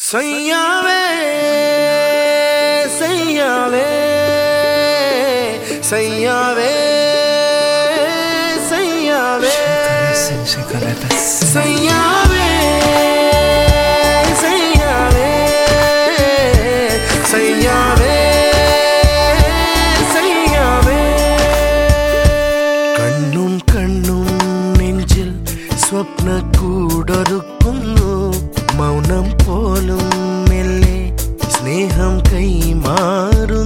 சையாவே சையாவே சையாவே சையாவே சையாவே சையாவே சையாவே சையாவே கண்ணும் கண்ணும் நெஞ்சில் ஸ்வப்ன கூடருக்கு हम कहीं मारू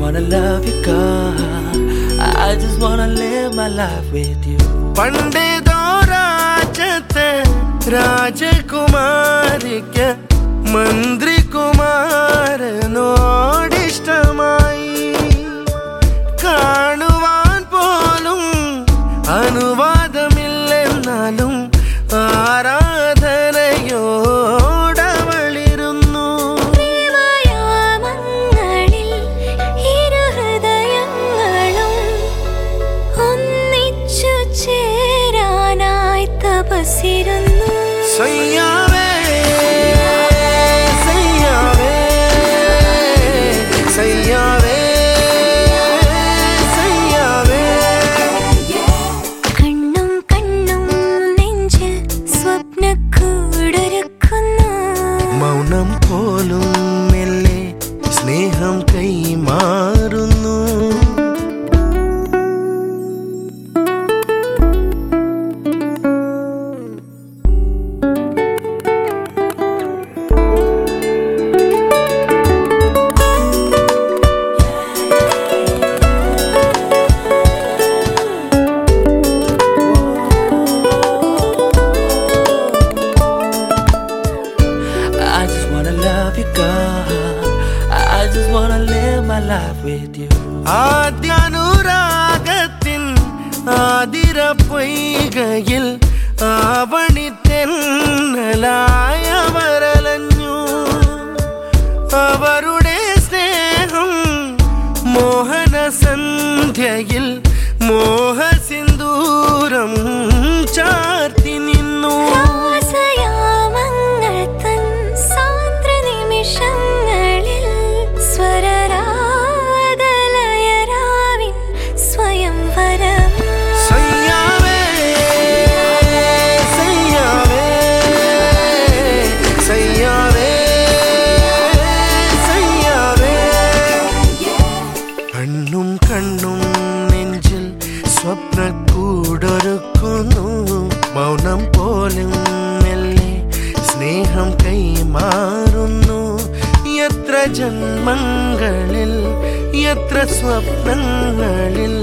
wanna love you, God. I just wanna live my life with you. पंडे दो राजते राजकुमार के Mandri Kumar no. Soy life with you. ആദ്യാനുരാഗത്തിൻ Athira പൊയ്കയിൽ ആവണിത്തെന്നലായവരലഞ്ഞു അവരുടെ സ്നേഹം മോഹന സന്ധ്യയിൽ മോഹസിന്ദൂരം ചാർത്തി നിന്നു സ്വപ്ന കൂടൊരുക്കുന്നു മൗനം പോലും സ്നേഹം കൈമാറുന്നു. എത്ര ജന്മങ്ങളിൽ എത്ര സ്വപ്നങ്ങളിൽ